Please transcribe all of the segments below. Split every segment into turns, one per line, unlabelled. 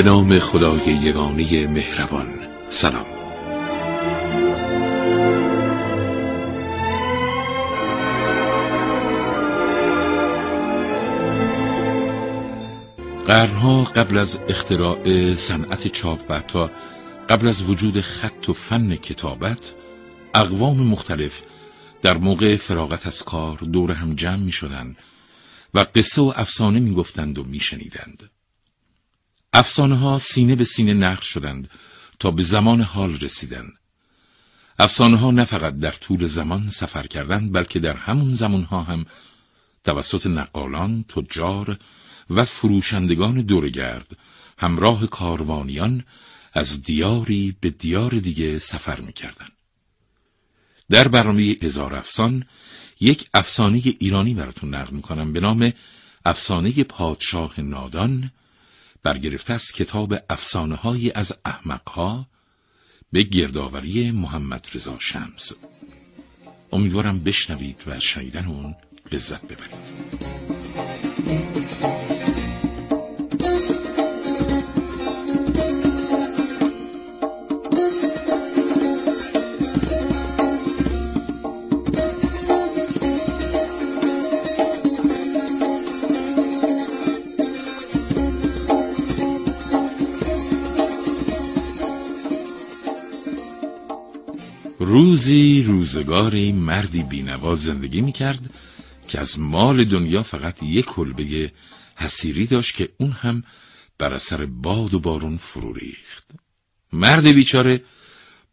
به نام خدای یگانه مهربان سلام قرنها قبل از اختراع صنعت چاپ و تا قبل از وجود خط و فن کتابت اقوام مختلف در موقع فراغت از کار دور هم جمع می شدن و قصه و افسانه می گفتند و می شنیدند. افسانه ها سینه به سینه نقل شدند تا به زمان حال رسیدند. افسانه ها نه فقط در طول زمان سفر کردند بلکه در همون زمان ها هم توسط نقالان، تجار و فروشندگان دورگرد همراه کاروانیان از دیاری به دیار دیگه سفر می‌کردند. در برنامه هزار افسان یک افسانه ایرانی براتون نقل می‌کنم به نام افسانه پادشاه نادان برگرفته از کتاب افسانه های از احمقها به گردآوری محمد رضا شمس. امیدوارم بشنوید و شنیدن اون لذت ببرید. روزی روزگاری مردی بینوا زندگی می‌کرد که از مال دنیا فقط یک کلبه حسیری داشت که اون هم بر اثر باد و بارون فرو ریخت. مرد بیچاره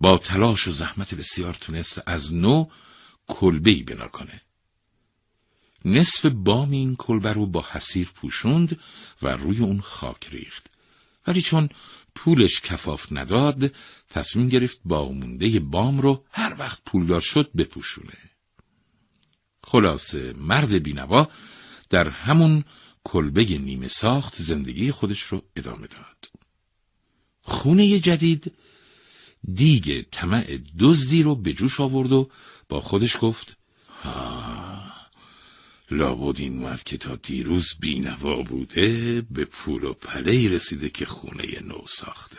با تلاش و زحمت بسیار تونست از نو کلبه ای بنا کنه. نصف بام این کلبه رو با حسیر پوشوند و روی اون خاک ریخت. ولی چون پولش کفاف نداد تصمیم گرفت با مونده بام رو هر وقت پولدار شد بپوشونه. خلاصه مرد بینوا در همون کلبه نیمه ساخت زندگی خودش رو ادامه داد. خونه جدید دیگه طمع دزدی رو به جوش آورد و با خودش گفت ها لابد این مرد که تا دیروز بینوا بوده به پول و پله رسیده که خونه نو ساخته.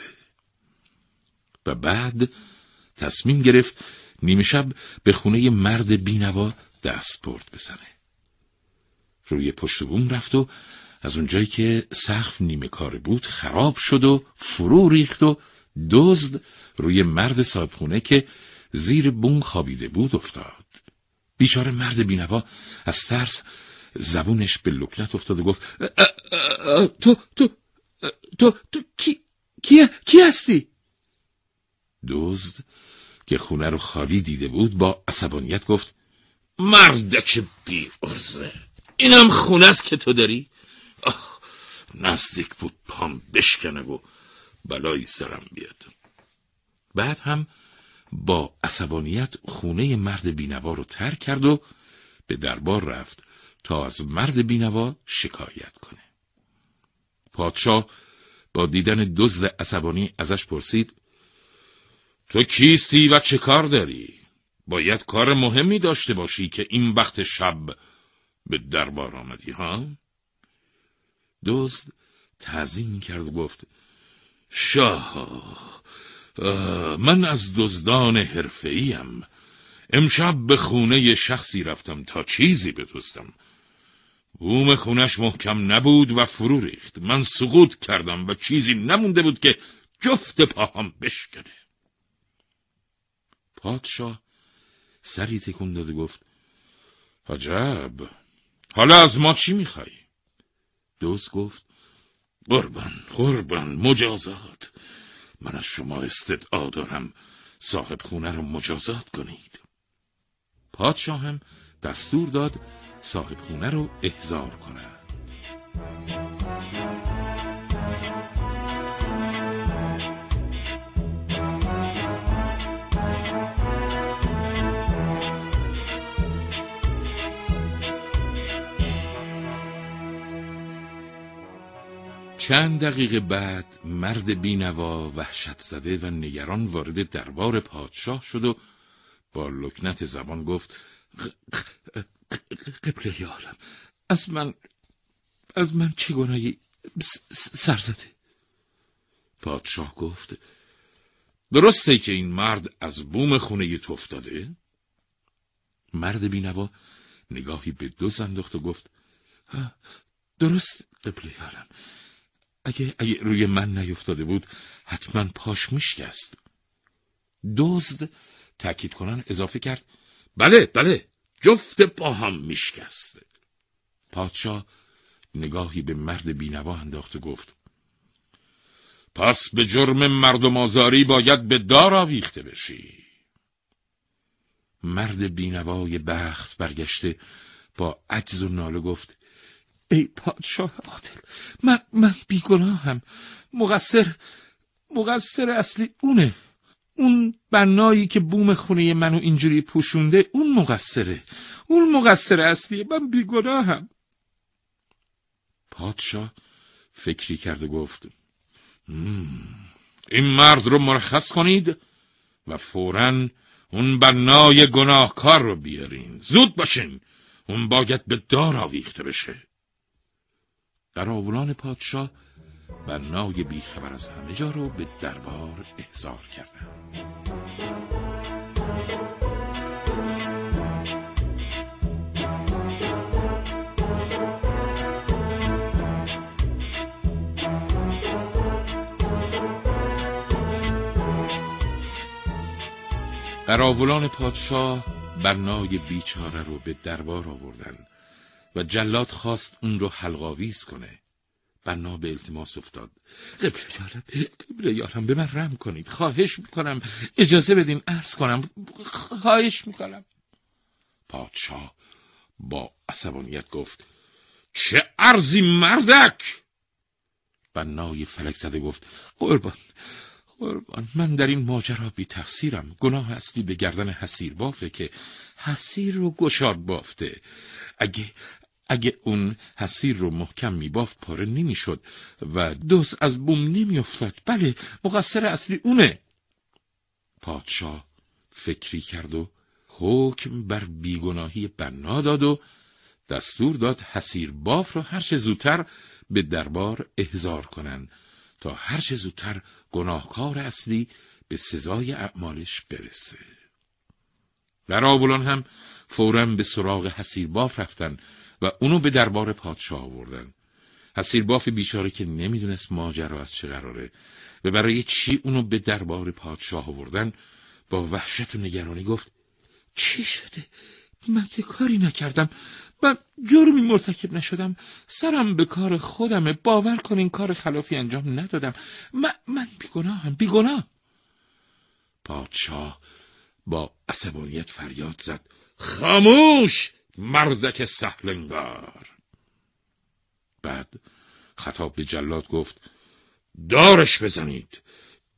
و بعد تصمیم گرفت نیمه شب به خونه مرد بینوا دست برد بزنه. روی پشت بوم رفت و از اونجایی که سقف نیمه کار بود خراب شد و فرو ریخت و دزد روی مرد صاحب که زیر بوم خوابیده بود افتاد. بیچاره مرد بینوا از ترس زبونش به لکنت افتاد و گفت تو تو تو تو کی کی, کی هستی؟ دزد که خونه رو خالی دیده بود با عصبانیت گفت مردک بی ارزه اینم خونه است که تو داری؟ نزدیک بود پام بشکنه و بلایی سرم بیاد. بعد هم با عصبانیت خونه مرد بینوا رو ترک کرد و به دربار رفت تا از مرد بینوا شکایت کنه. پادشاه با دیدن دزد عصبانی ازش پرسید تو کیستی و چه کار داری؟ باید کار مهمی داشته باشی که این وقت شب به دربار آمدی ها؟ دزد تعظیم کرد و گفت شاه من از دزدان حرفه‌ایم امشب به خونه شخصی رفتم تا چیزی بدزدم. بوم خونش محکم نبود و فرو ریخت. من سقوط کردم و چیزی نمونده بود که جفت پاهم بشکنه. پادشاه سری تکون داد و گفت عجب. حالا از ما چی می‌خوای؟ دوست گفت قربان قربان مجازات. من از شما استدعا دارم. صاحب خونه رو مجازات کنید. پادشاه هم دستور داد صاحب خونه رو احضار کنند. چند دقیقه بعد مرد بینوا وحشت زده و نگران وارد دربار پادشاه شد و با لکنت زبان گفت قبله عالم از من از من چه گناهی؟ سرزده. پادشاه گفت درسته که این مرد از بوم خونه تو افتاده؟ مرد بینوا نگاهی به دو انداخت و گفت درست قبله یارم. اگه, اگه روی من نیفتاده بود حتما پاش میشکست. دزد تأکید کنن اضافه کرد بله بله جفت پا هم میشکست. پادشاه نگاهی به مرد بینوا انداخت و گفت پس به جرم مردم آزاری باید به دار آویخته بشی. مرد بینوای بخت برگشته با عجز و ناله گفت ای پادشاه عادل من, من بیگناهم. مقصر مقصر اصلی اونه. اون بنایی که بوم خونه منو اینجوری پوشونده اون مقصره. اون مقصر اصلیه من بیگناهم. پادشاه فکری کرد و گفت این مرد رو مرخص کنید و فورا اون بنای گناهکار رو بیارین. زود باشین اون باید به دار آویخته بشه. قراولان پادشاه بنای بیخبر از همه جا رو به دربار احضار کردند. قراولان پادشاه بنای بیچاره رو به دربار آوردن و جلاد خواست اون رو حلقاویز کنه. بنا به التماس افتاد. قبل یارم قبل یارم به من رم کنید. خواهش می‌کنم. اجازه بدین عرض کنم. خواهش می‌کنم. پادشاه با عصبانیت گفت چه ارزی مردک! بنای فلک زده گفت قربان قربان. من در این ماجرا بی تقصیرم. گناه اصلی به گردن حسیر بافه که حسیر رو گشاد بافته. اگه اگه اون حسیر رو محکم میبافت پاره نمی‌شد و دوست از بوم نمیافتاد بله مقصر اصلی اونه. پادشاه فکری کرد و حکم بر بیگناهی بنا داد و دستور داد حسیر باف رو هرچه زودتر به دربار احضار کنند تا هرچه زودتر گناهکار اصلی به سزای اعمالش برسه. قراولان هم فورا به سراغ حسیر باف رفتن و اونو به دربار پادشاه آوردن. حسیر باف بیچاره که نمی‌دونست ماجرا از چه قراره و برای چی اونو به دربار پادشاه آوردن با وحشت و نگرانی گفت چی شده؟ من که کاری نکردم. من جرمی مرتکب نشدم. سرم به کار خودمه. باور کن این کار خلافی انجام ندادم. من, من بیگناهم بیگناه. پادشاه با عصبانیت فریاد زد. خاموش! مردک سهلنگار. بعد خطاب به جلاد گفت دارش بزنید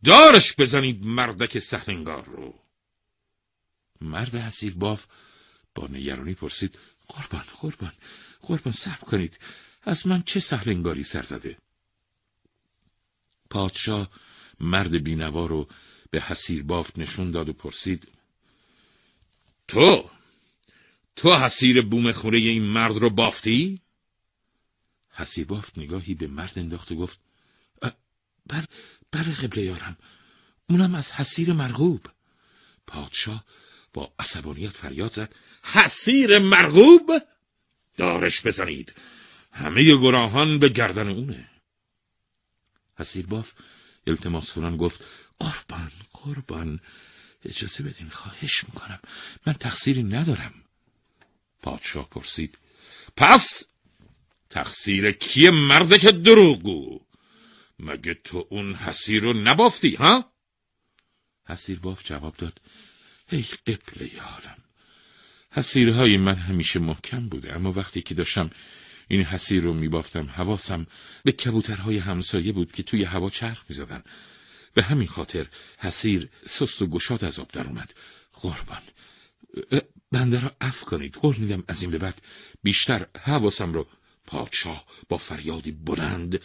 دارش بزنید مردک سهلنگار رو. مرد حسیر باف با نگرانی پرسید قربان قربان قربان صبر کنید از من چه سهلنگاری سر زده؟ پادشاه مرد بینوا رو به حسیر بافت نشون داد و پرسید تو تو حسیر بوم خوره این مرد رو بافتی؟ حسیر بافت نگاهی به مرد انداخت و گفت بر بر قبله یارم. اونم از حسیر مرغوب. پادشاه با عصبانیت فریاد زد حسیر مرغوب؟ دارش بزنید. همه گراهان به گردن اونه. حسیر باف التماس کنان گفت قربان قربان اجازه بدین خواهش می‌کنم. من تقصیری ندارم. پادشاه پرسید پس تقصیر کیه مرده که دروغگو مگه تو اون حسیر رو نبافتی ها؟ حسیر باف جواب داد ای قبله یارم حسیرهای من همیشه محکم بوده اما وقتی که داشتم این حسیر رو میبافتم حواسم به کبوترهای همسایه بود که توی هوا چرخ می‌زدن. به همین خاطر حسیر سست و گشاد از آب در اومد. قربان. بنده را اف کنید. قول میدم از این به بعد بیشتر حواسم رو پادشاه با فریادی بلند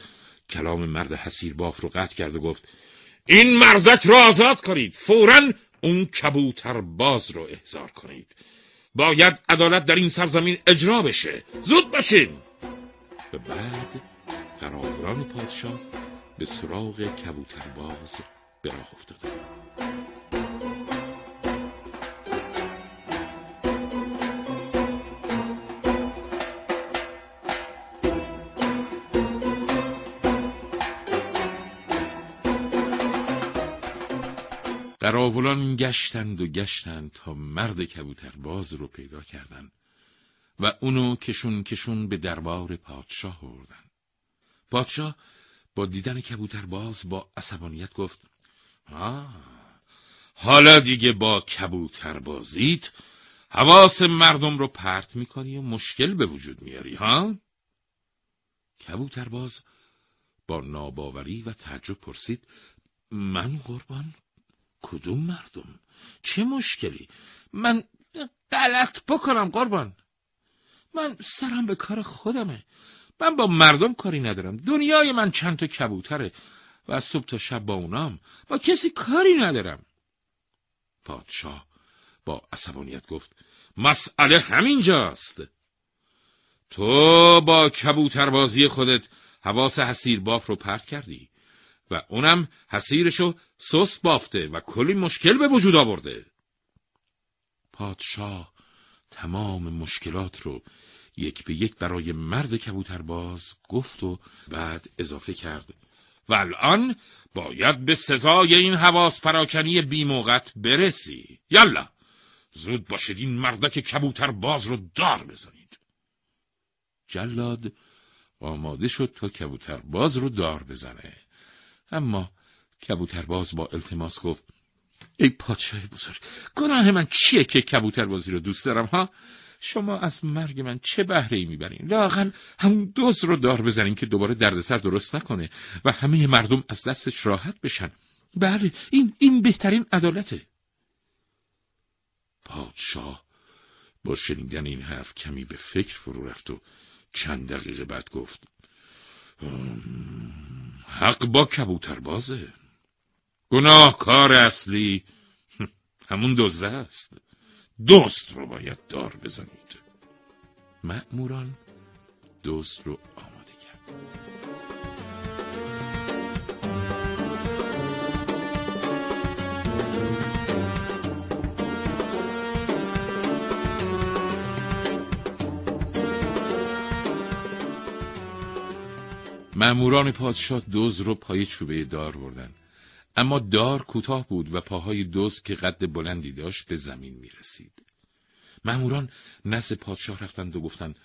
کلام مرد حسیر باف رو قطع کرد و گفت این مردک رو آزاد کنید. فورا اون کبوتر باز رو احضار کنید. باید عدالت در این سرزمین اجرا بشه. زود باشین. و بعد قراوران پادشاه به سراغ کبوتر باز به راه افتادند. قراولان گشتند و گشتند تا مرد کبوتر باز رو پیدا کردند و اونو کشون کشون به دربار پادشاه بردن. پادشاه با دیدن کبوتر باز با عصبانیت گفت آه حالا دیگه با کبوتر بازیت حواس مردم رو پرت می‌کنی و مشکل به وجود میاری ها؟ کبوتر باز با ناباوری و تعجب پرسید من قربان کدوم مردم؟ چه مشکلی؟ من غلط بکنم قربان. من سرم به کار خودمه. من با مردم کاری ندارم. دنیای من چند تا کبوتره و از صبح تا شب با اونام. با کسی کاری ندارم. پادشاه با عصبانیت گفت مسئله همینجاست. تو با کبوتربازی خودت حواس حسیر باف رو پرت کردی؟ و اونم حسیرشو سس بافته و کلی مشکل به وجود آورده. پادشاه تمام مشکلات رو یک به یک برای مرد کبوترباز گفت و بعد اضافه کرد. و الان باید به سزای این حواس پراکنی بیموقت برسی. یالا زود باشید این مردک کبوتر باز رو دار بزنید. جلاد آماده شد تا کبوتر باز رو دار بزنه. اما کبوترباز با التماس گفت ای پادشاه بزرگ گناه من چیه که کبوتر بازی رو دوست دارم ها؟ شما از مرگ من چه بهره ای می‌برین؟ لاقل همون دوز رو دار بزنین که دوباره دردسر درست نکنه و همه مردم از دستش راحت بشن. بله این این بهترین عدالته. پادشاه با شنیدن این حرف کمی به فکر فرو رفت و چند دقیقه بعد گفت حق با کبوتر بازه. گناه کار اصلی همون دوزه است. دوست رو باید دار بزنید. مأموران دوست رو آماده کرد مأموران پادشاه دوز رو پای چوبه دار بردن. اما دار کوتاه بود و پاهای دوز که قد بلندی داشت به زمین می رسید. ماموران نزد پادشاه رفتند و گفتند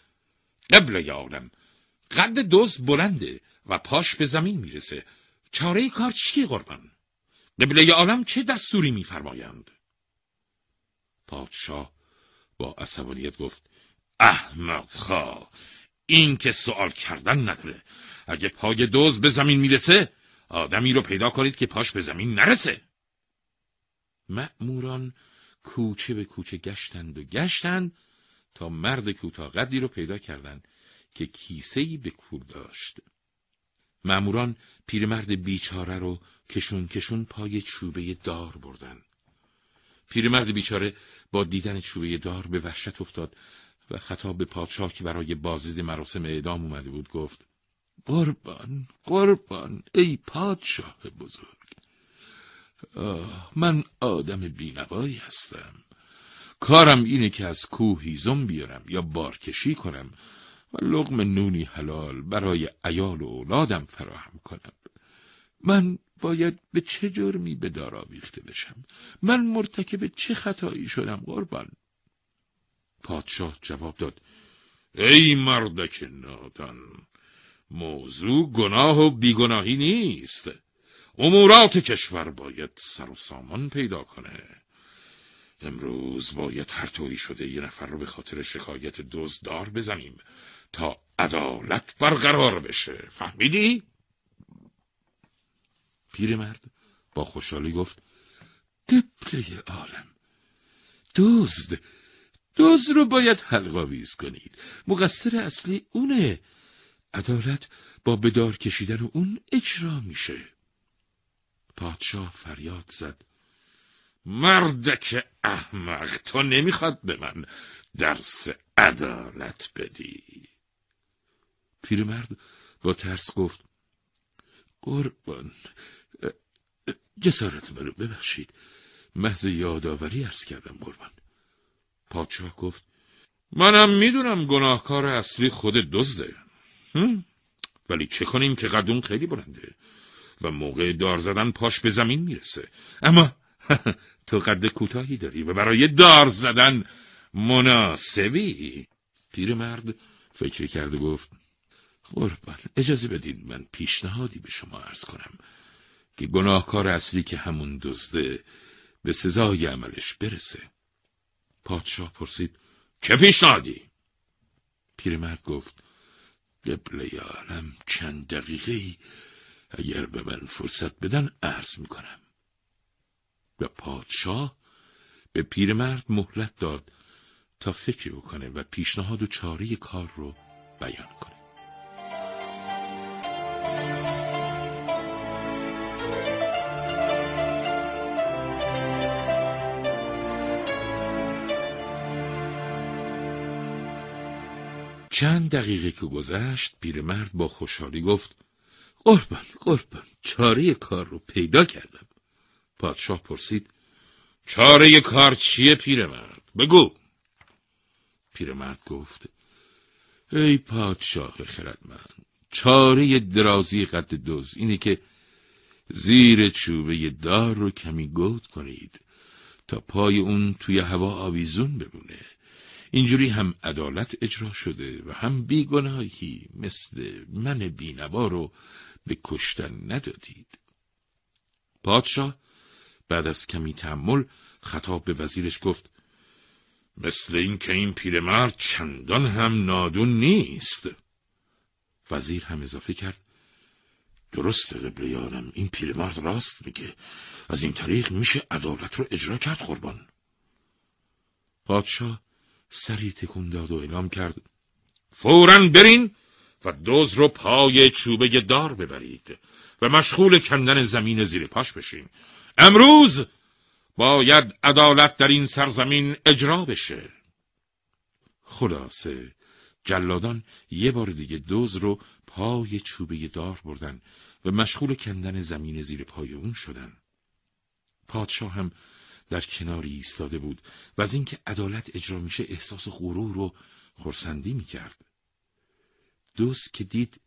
قبل عالم قد دوز بلنده و پاش به زمین می‌رسه. چاره کار چیه قربان؟ قبله عالم چه دستوری میفرمایند؟ پادشاه با عصبانیت گفت احمق خواه این که سوال کردن نداره اگه پای دوز به زمین می‌رسه آدمی رو پیدا کنید که پاش به زمین نرسه. مأموران کوچه به کوچه گشتند و گشتند تا مرد کوتاه قدی رو پیدا کردند که کیسه‌ای به کول داشت. مأموران پیرمرد بیچاره رو کشون کشون پای چوبه دار بردن پیرمرد بیچاره با دیدن چوبه دار به وحشت افتاد و خطاب به پادشاه که برای بازدید مراسم اعدام اومده بود گفت قربان قربان ای پادشاه بزرگ. من آدم بینوایی هستم. کارم اینه که از کوه هیزم بیارم یا بارکشی کنم و لغم نونی حلال برای ایال و اولادم فراهم کنم. من باید به چه جرمی به دار آویخته بشم؟ من مرتکب چه خطایی شدم قربان؟ پادشاه جواب داد. ای مردک نادان موضوع گناه و بیگناهی نیست. امورات کشور باید سر و سامان پیدا کنه. امروز باید هر طوری شده یه نفر رو به خاطر شکایت دزدار بزنیم تا عدالت برقرار بشه. فهمیدی؟ پیرمرد با خوشحالی گفت قبله عالم دزد دزد رو باید حلقاویز کنید. مقصر اصلی اونه. عدالت با بدار کشیدن اون اجرا میشه. پادشاه فریاد زد. مردک احمق تو نمی‌خواد به من درس عدالت بدی. پیرمرد با ترس گفت قربان جسارت منو ببخشید. محض یادآوری ارز کردم قربان. پادشاه گفت منم می‌دونم گناهکار اصلی خود دزده. ولی چه کنیم که قدون خیلی بلنده و موقع دار زدن پاش به زمین می‌رسه. اما تو قد کوتاهی داری و برای دار زدن مناسبی. پیرمرد فکری کرد و گفت قربان اجازه بدید من پیشنهادی به شما عرض کنم که گناهکار اصلی که همون دزده به سزای عملش برسه. پادشاه پرسید چه پیشنهادی؟ پیرمرد گفت قبله عالم چند دقیقه اگر به من فرصت بدن عرض می‌کنم. و پادشاه به پیرمرد مهلت داد تا فکری بکنه و پیشنهاد و چاره کار رو بیان کنه. چند دقیقه که گذشت پیرمرد با خوشحالی گفت قربان قربان چاره کار رو پیدا کردم. پادشاه پرسید چاره کار چیه پیرمرد؟ بگو. پیرمرد گفت ای پادشاه خردمند چاره درازی قد دوز اینه که زیر چوبه دار رو کمی گود کنید تا پای اون توی هوا آویزون بمونه. اینجوری هم عدالت اجرا شده و هم بیگناهی مثل من بینوا رو به کشتن ندادید. پادشاه بعد از کمی تحمل خطاب به وزیرش گفت مثل اینکه این پیرمرد چندان هم نادون نیست. وزیر هم اضافه کرد درست قبل یارم این پیرمرد راست میگه. از این طریق میشه عدالت رو اجرا کرد قربان. پادشاه سری تکون داد و اعلام کرد. فورا برین و دوز رو پای چوبه دار ببرید و مشغول کندن زمین زیر پاش بشین. امروز باید عدالت در این سرزمین اجرا بشه. خلاصه جلادان یه بار دیگه دوز رو پای چوبه دار بردن و مشغول کندن زمین زیر پای اون شدن. پادشاه هم در کناری ایستاده بود و از اینکه عدالت اجرا میشه احساس غرور و خورسندی می‌کرد. دوست که دید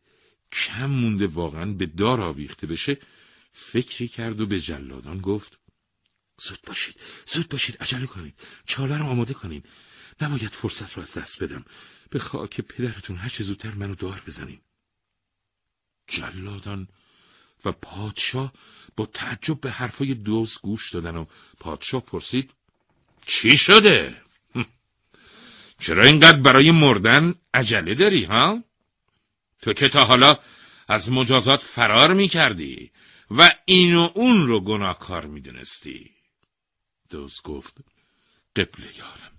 کم مونده واقعا به دار آویخته بشه فکری کرد و به جلادان گفت زود باشید زود باشید عجله کنید چاله رو آماده کنید نباید فرصت رو از دست بدم. به خاک پدرتون هر چه زودتر منو دار بزنین. جلادان و پادشاه با تعجب به حرفای دوست گوش دادن و پادشاه پرسید چی شده؟ چرا اینقدر برای مردن عجله داری ها؟ تو که تا حالا از مجازات فرار می کردی و این و اون رو گناهکار می دونستی. دوست گفت قبل یارم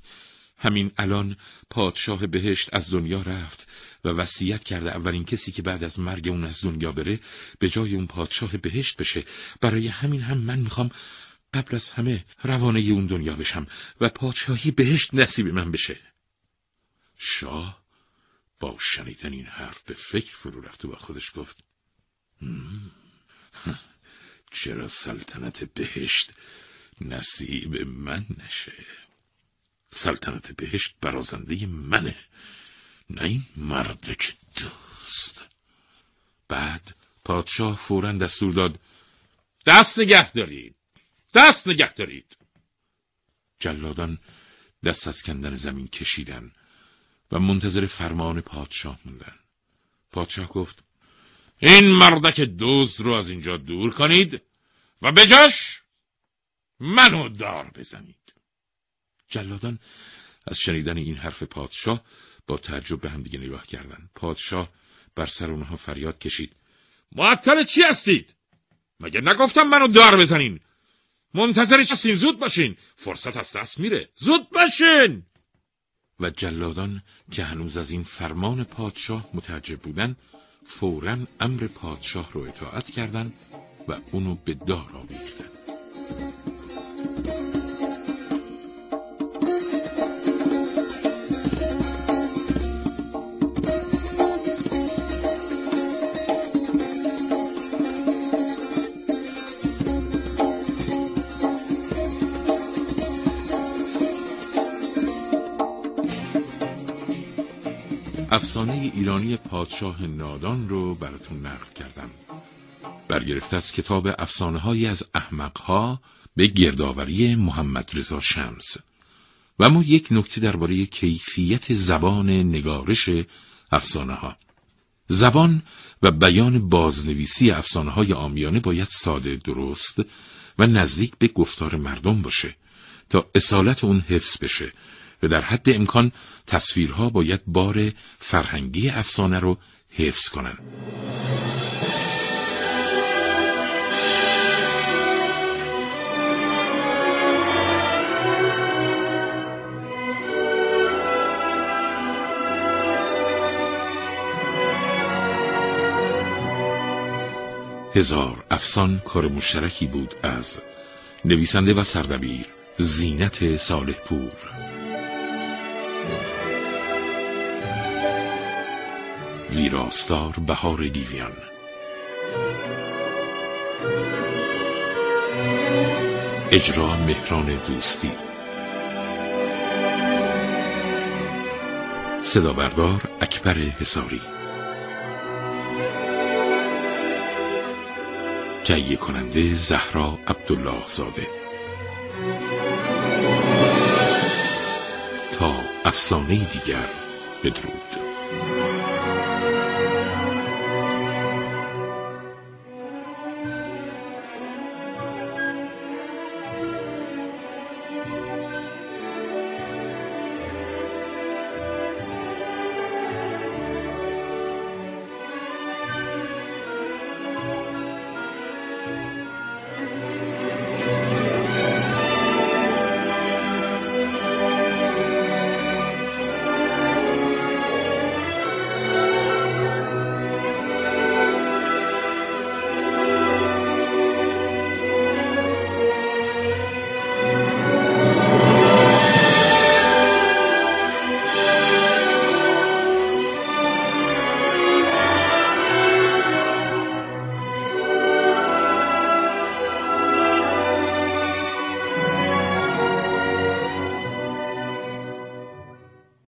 همین الان پادشاه بهشت از دنیا رفت و وصیت کرده اولین کسی که بعد از مرگ اون از دنیا بره به جای اون پادشاه بهشت بشه. برای همین هم من می‌خوام قبل از همه روانه اون دنیا بشم و پادشاهی بهشت نصیب من بشه. شاه با شنیدن این حرف به فکر فرو رفت و با خودش گفت چرا سلطنت بهشت نصیب من نشه؟ سلطنت بهشت برازنده منه. نه این مرد که دوست. بعد پادشاه فورا دستور داد دست نگه دارید دست نگه دارید. جلادان دست از کندن زمین کشیدن و منتظر فرمان پادشاه موندن. پادشاه گفت این مردک دوز رو از اینجا دور کنید و بجاش منو دار بزنید. جلادان از شنیدن این حرف پادشاه با تعجب به هم دیگه نگاه کردند. پادشاه بر سر اونها فریاد کشید. معطل چی هستید؟ مگه نگفتم منو دار بزنین؟ منتظر هستین زود باشین فرصت از دست میره زود باشین و جلادان که هنوز از این فرمان پادشاه متعجب بودن فورا امر پادشاه رو اطاعت کردند و اونو به دار آویختند افسانه ایرانی پادشاه نادان رو براتون نقل کردم. برگرفته از کتاب افسانه های از احمقها به گردآوری محمد رضا شمس. و اما یک نکته درباره کیفیت زبان نگارش افسانه ها زبان و بیان بازنویسی افسانه های آمیانه باید ساده درست و نزدیک به گفتار مردم باشه تا اصالت اون حفظ بشه. و در حد امکان تصویرها باید بار فرهنگی افسانه رو حفظ کنن. هزار افسان کار مشترکی بود از نویسنده و سردبیر زینت صالح پور ویراستار بهار دیویان. اجرا مهران دوستی. صدا بردار اکبر حساری تهیه کننده زهرا عبدالله زاده تا افسانه دیگر بدرود.